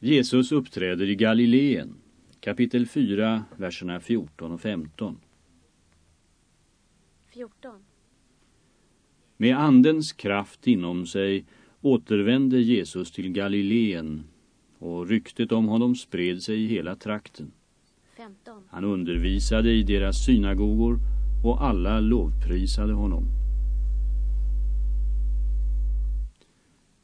Jesus uppträder i Galileen, kapitel 4, verserna 14 och 15. 14. Med andens kraft inom sig återvände Jesus till Galileen och ryktet om honom spred sig i hela trakten. 15. Han undervisade i deras synagogor och alla lovprisade honom.